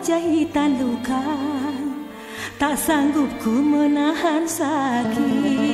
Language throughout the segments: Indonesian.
Jahitan luka Tak sanggup ku menahan sakit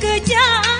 个家。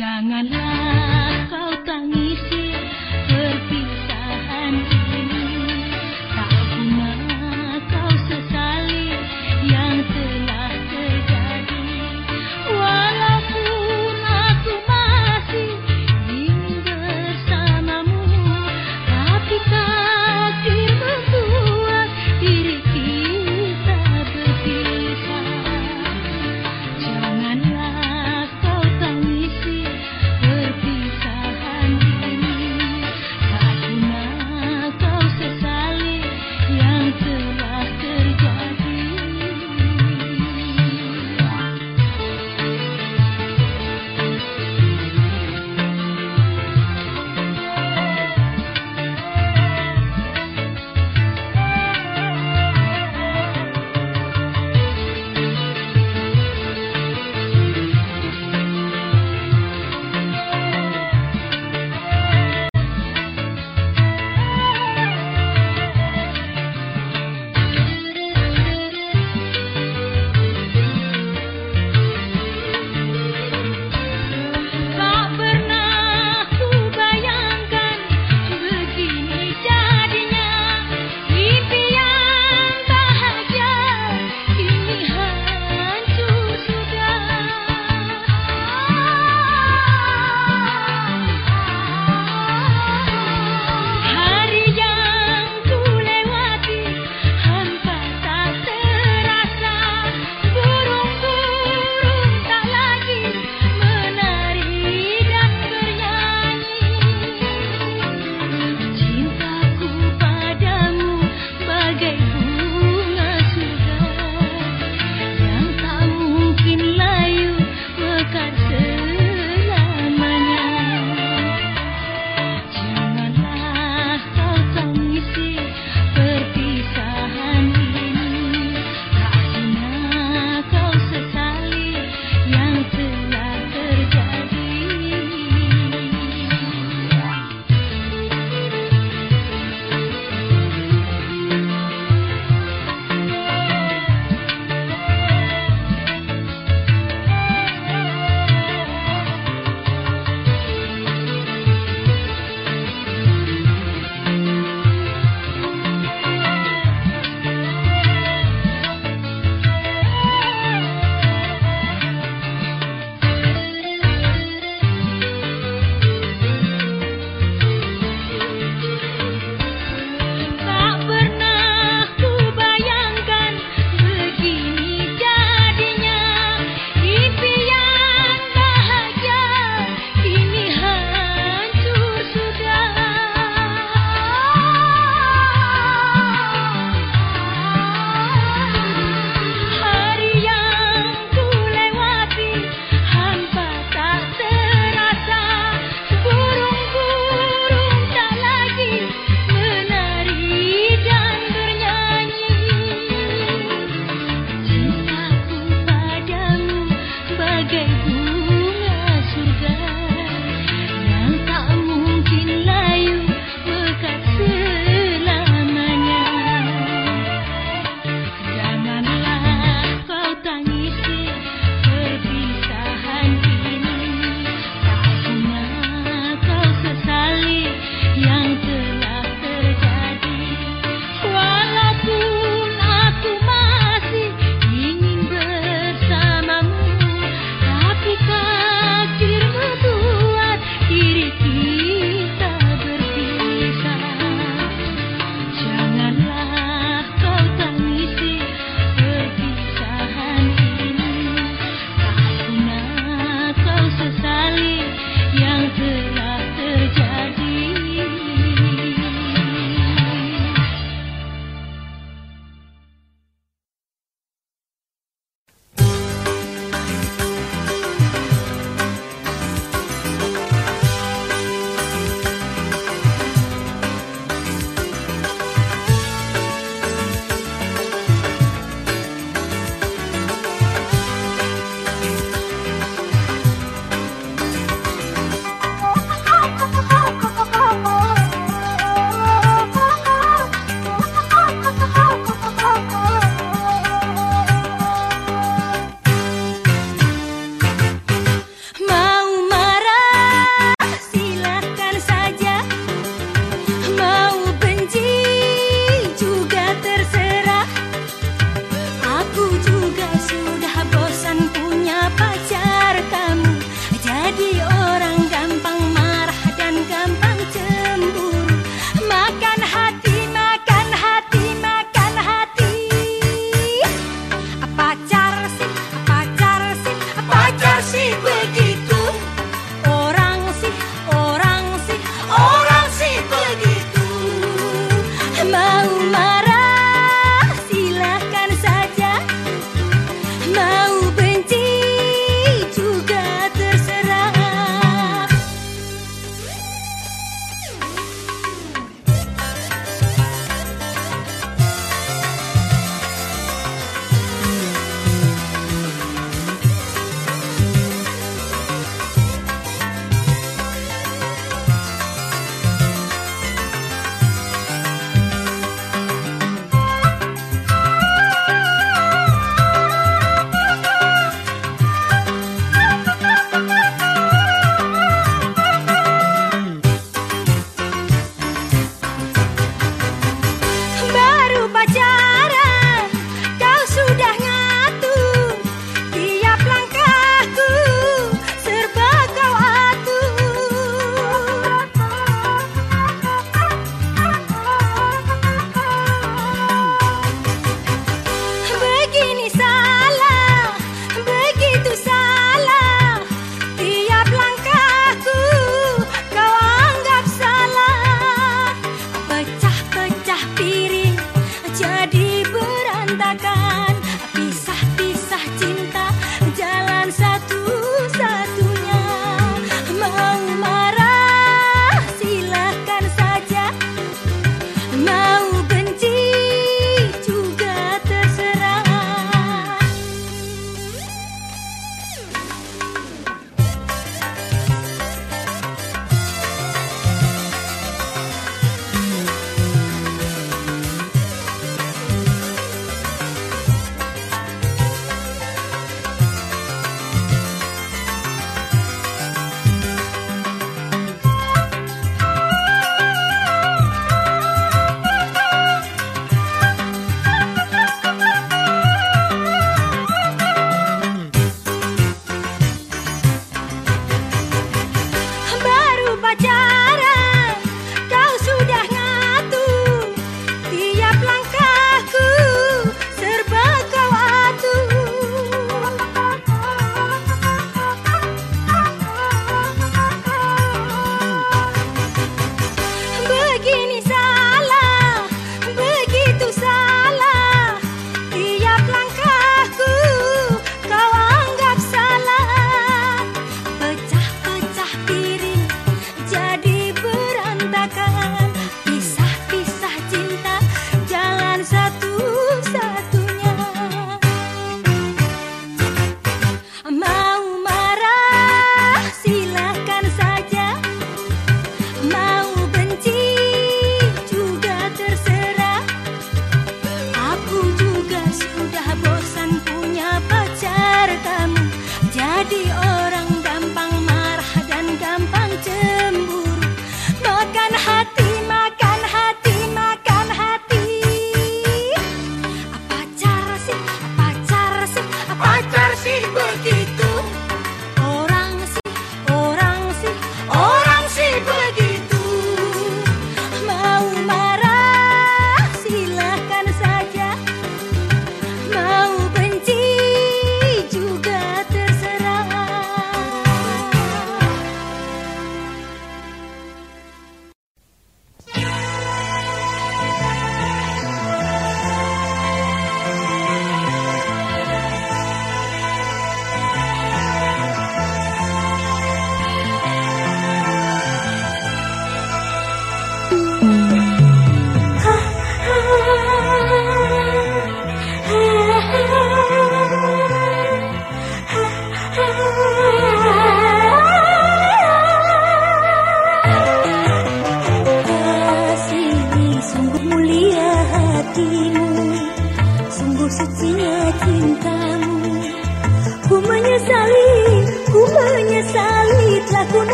Janganlah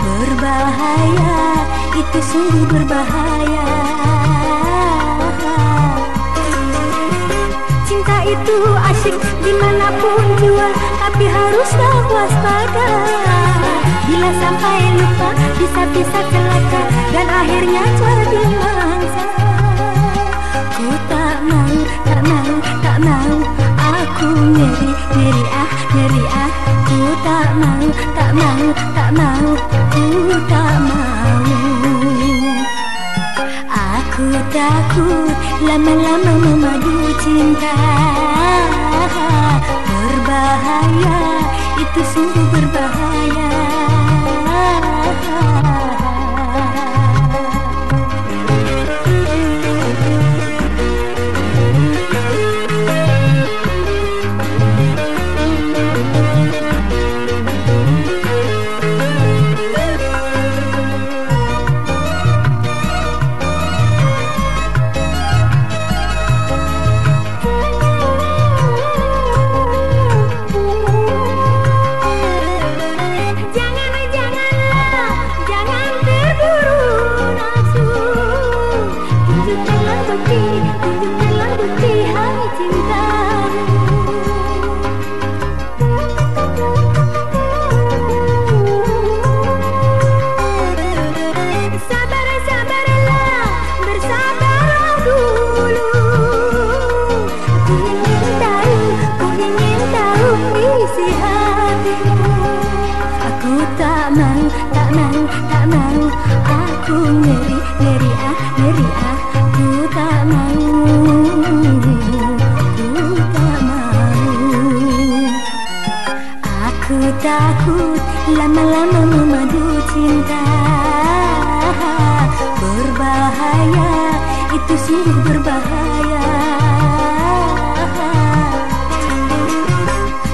Berbahaya, itu sungguh berbahaya. Cinta itu asyik di mana pun jua Tapi haruslah waspada. Bila sampai lupa bisa-bisa celaka Dan akhirnya jadi mangsa. Ku tak mau, tak mau, tak mau Aku nyeri, nyeri ah, nyeri ah. Ku tak mau, tak mau, tak mau Ku tak mau. Aku takut lama-lama memadu cinta. Berbahaya, itu sungguh berbahaya. Lama-lama memadu cinta. Berbahaya, itu sungguh berbahaya.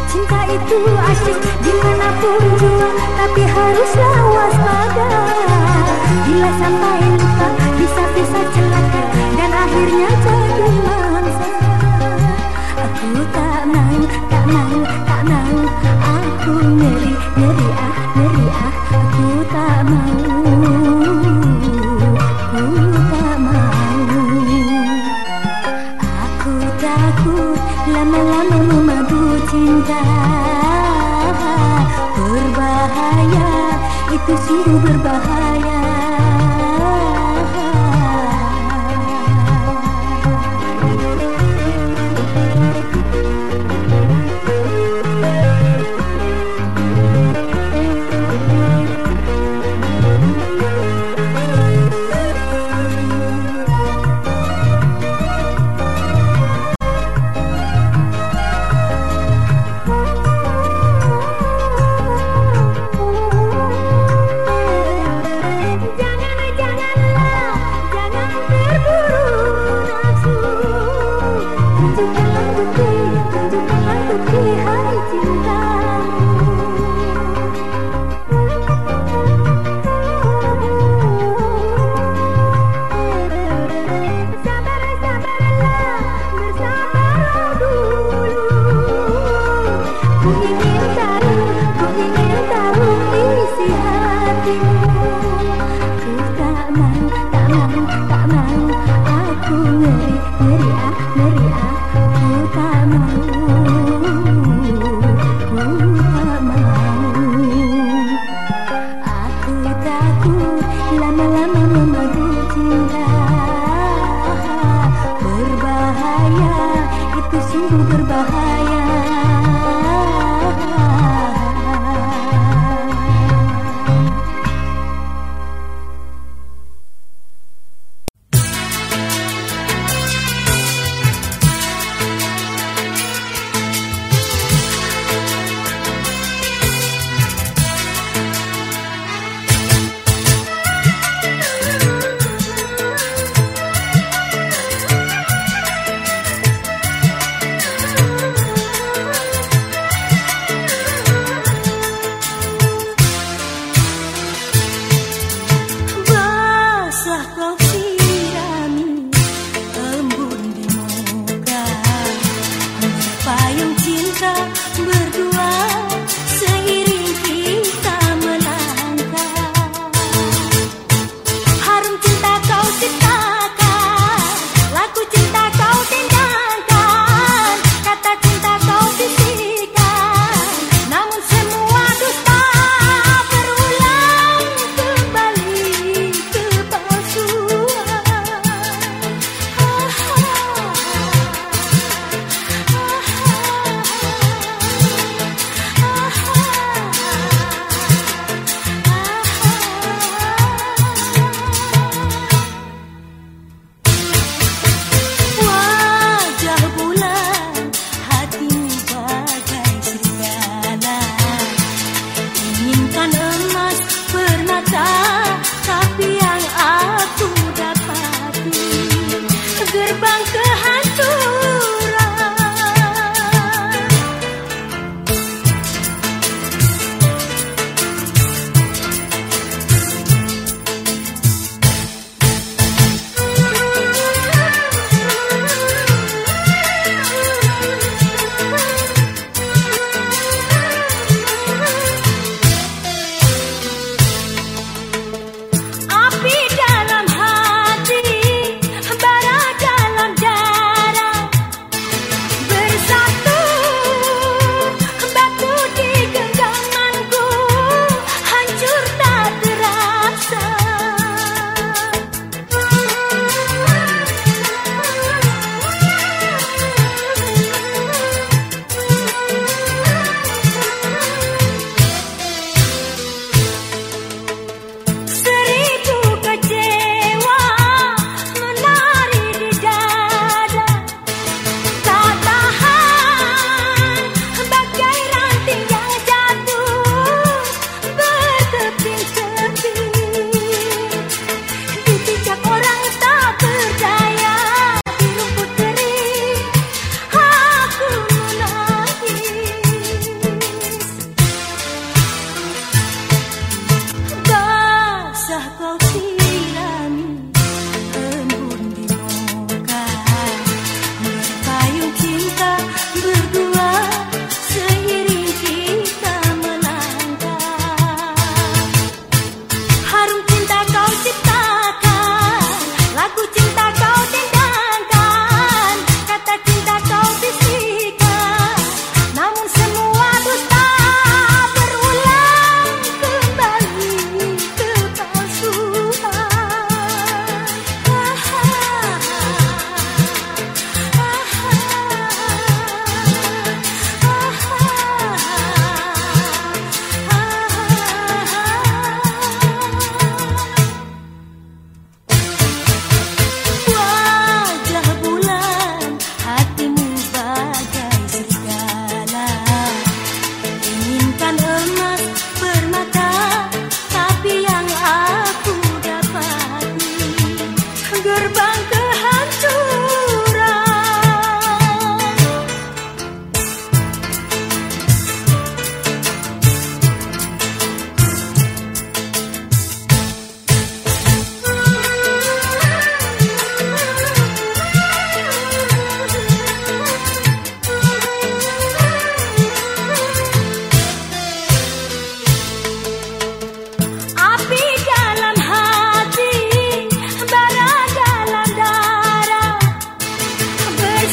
Cinta itu asyik di mana pun jua Tapi haruslah waspada. Bila sampai lupa bisa-bisa celaka Dan akhirnya jadi mangsa. Aku tak mau, tak mau, tak mau Aku ngeri, ngeri ah, lama-lama cinta. Berbahaya, itu sungguh berbahaya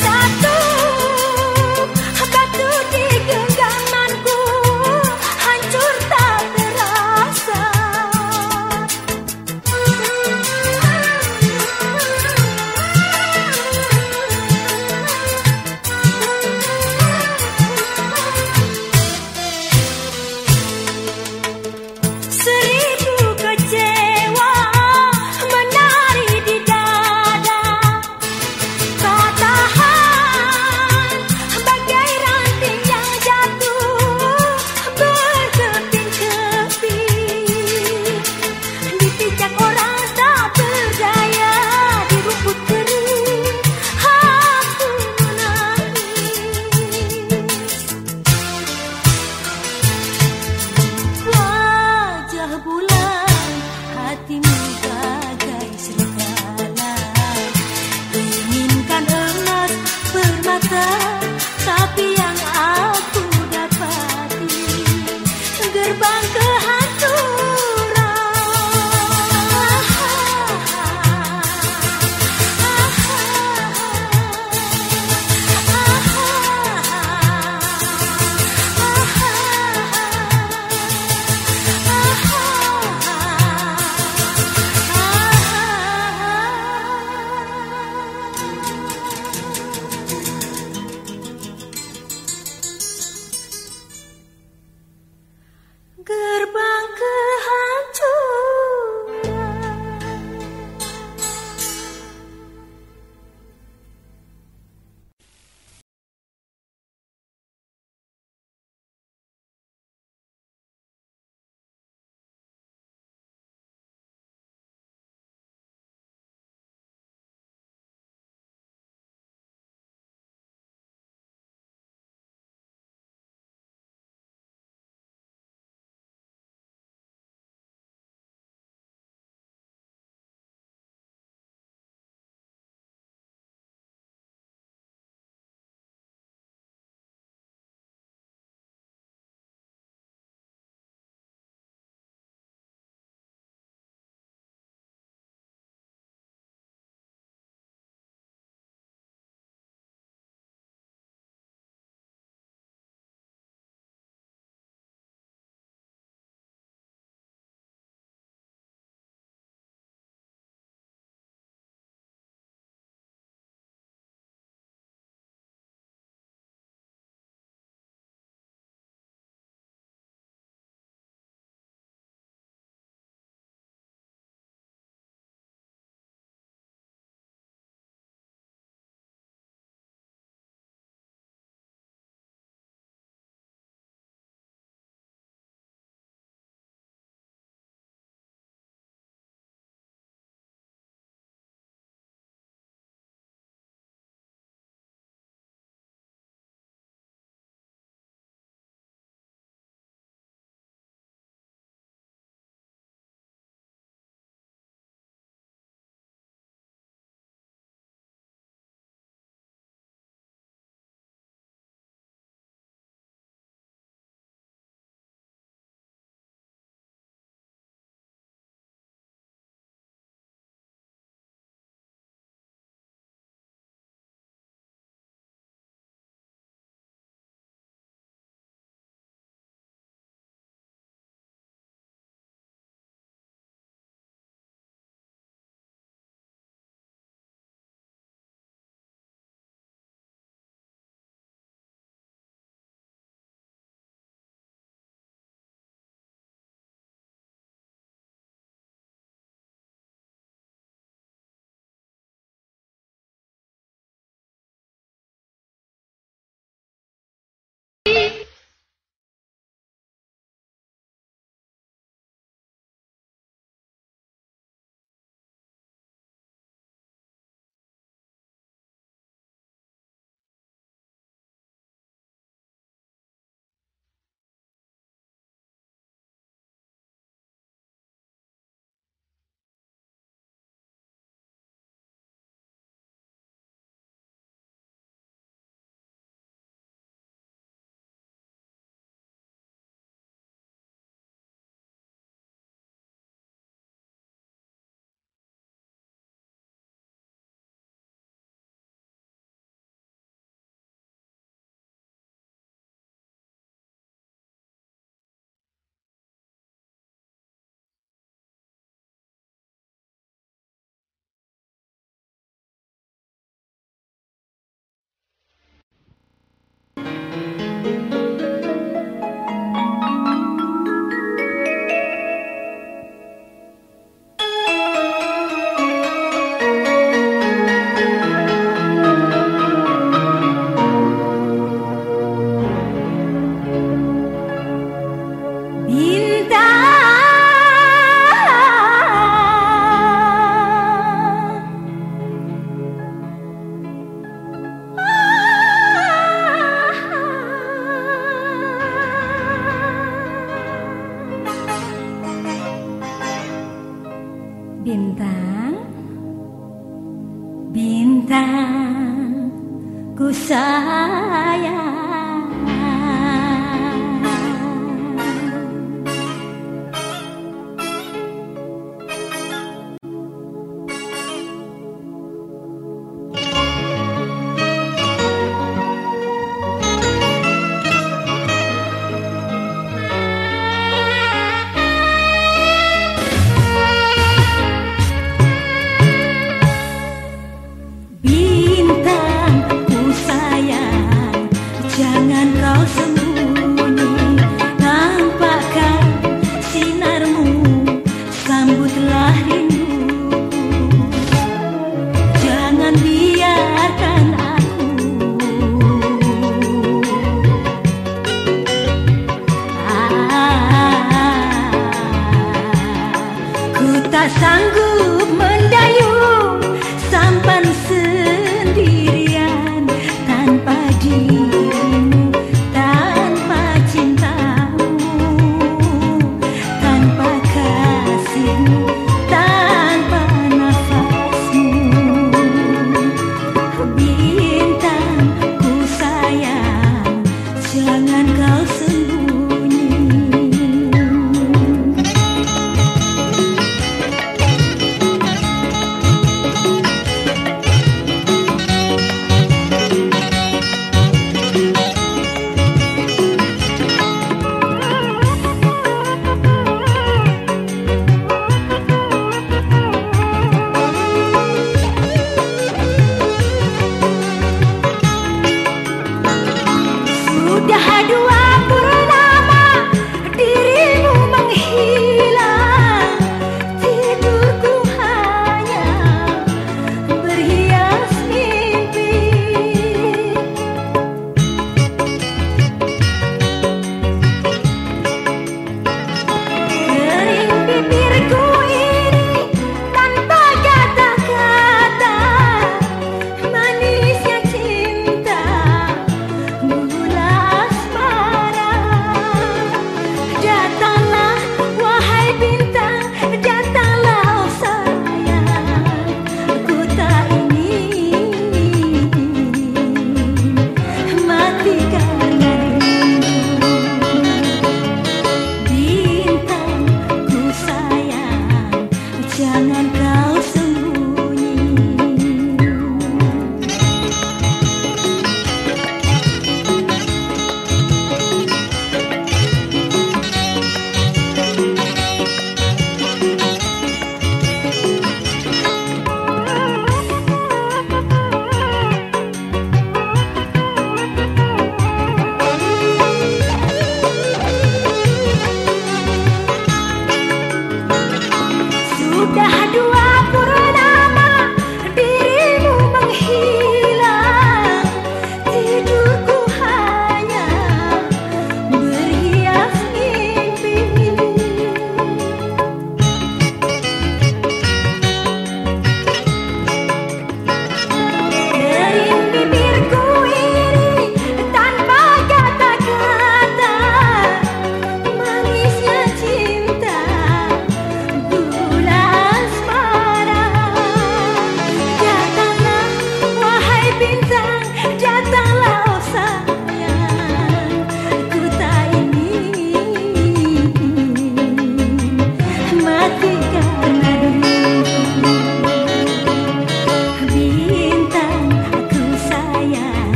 inside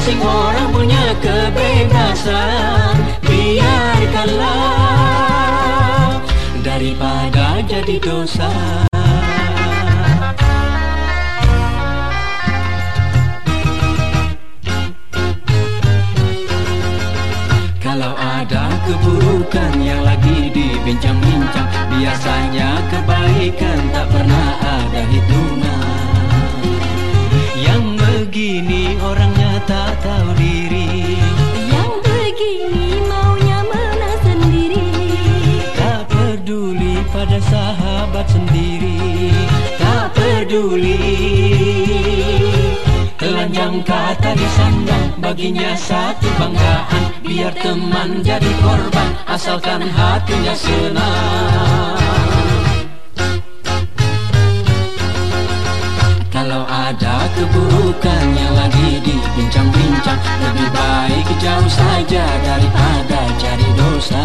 masing-masing orang punya kebebasan. Biarkanlah daripada jadi dosa. Kalau ada keburukan yang lagi dibincang-bincang Biasanya kebaikan tak sendiri Tak peduli. Telanjang kata disandang Baginya satu banggaan. Biar teman jadi korban Asalkan hatinya senang. Kalau ada keburukan yang lagi dibincang-bincang Lebih baik jauh saja daripada cari dosa.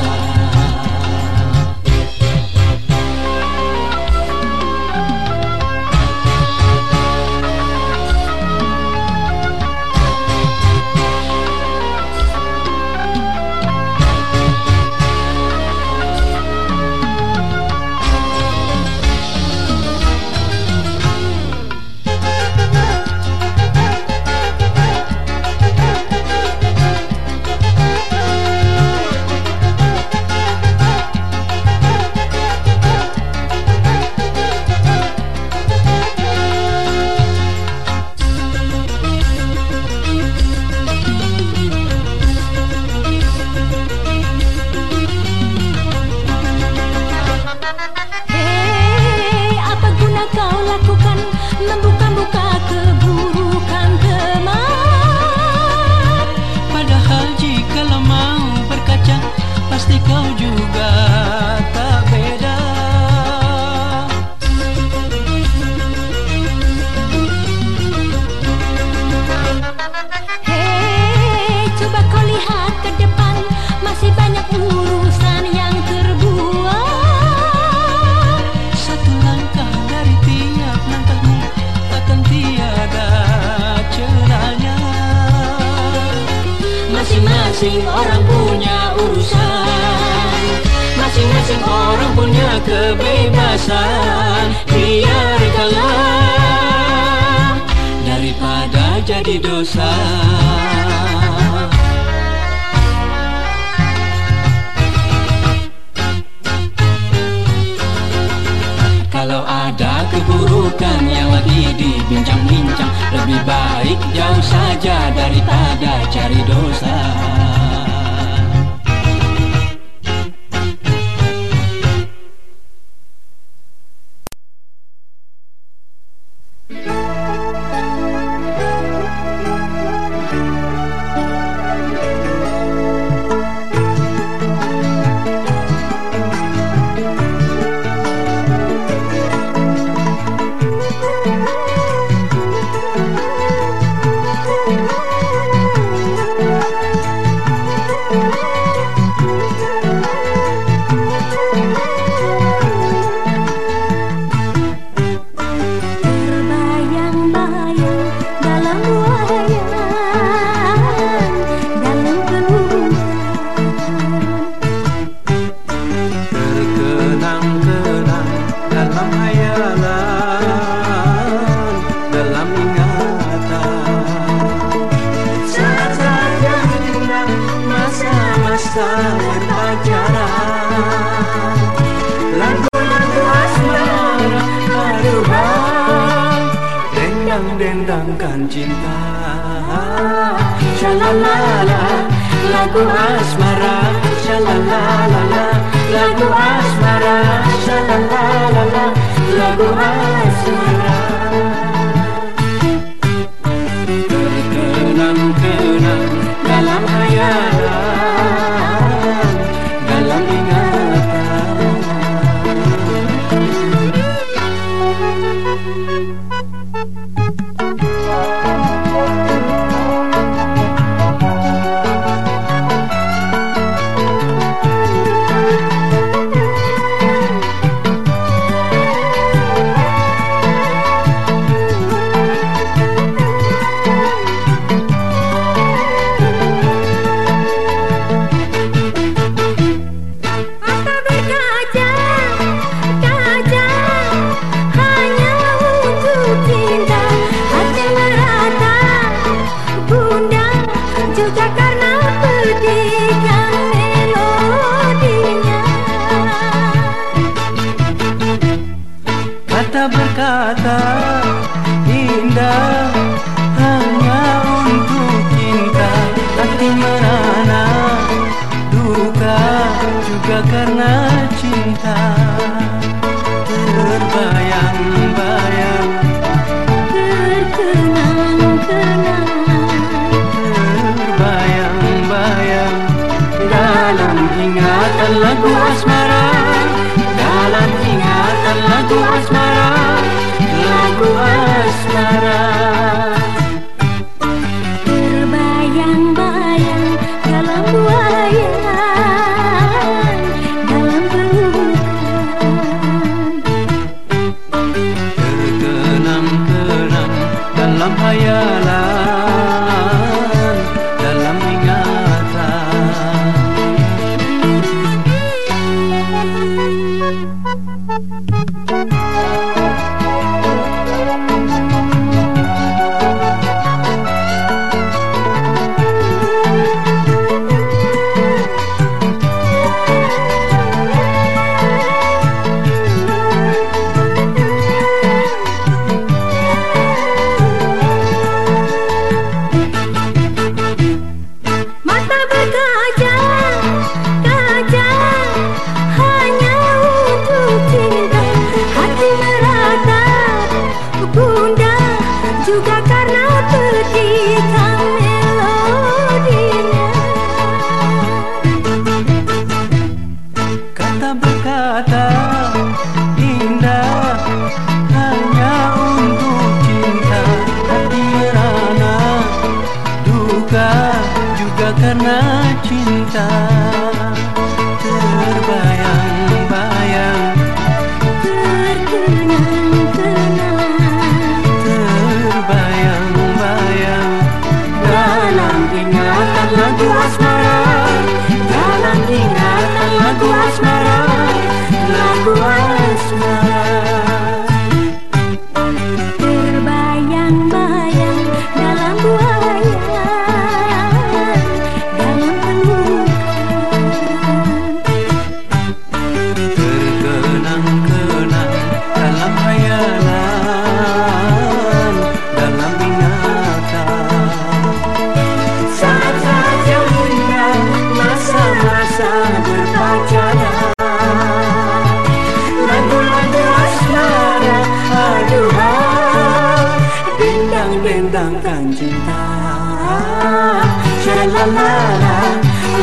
Shalalala Lagu asmara Shalalala Lagu asmara Shalalala Lagu asmara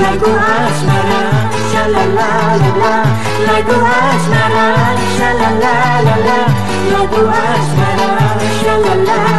lagu asmara sha la la la la lagu asmara sha la la la la lagu asmara sha la la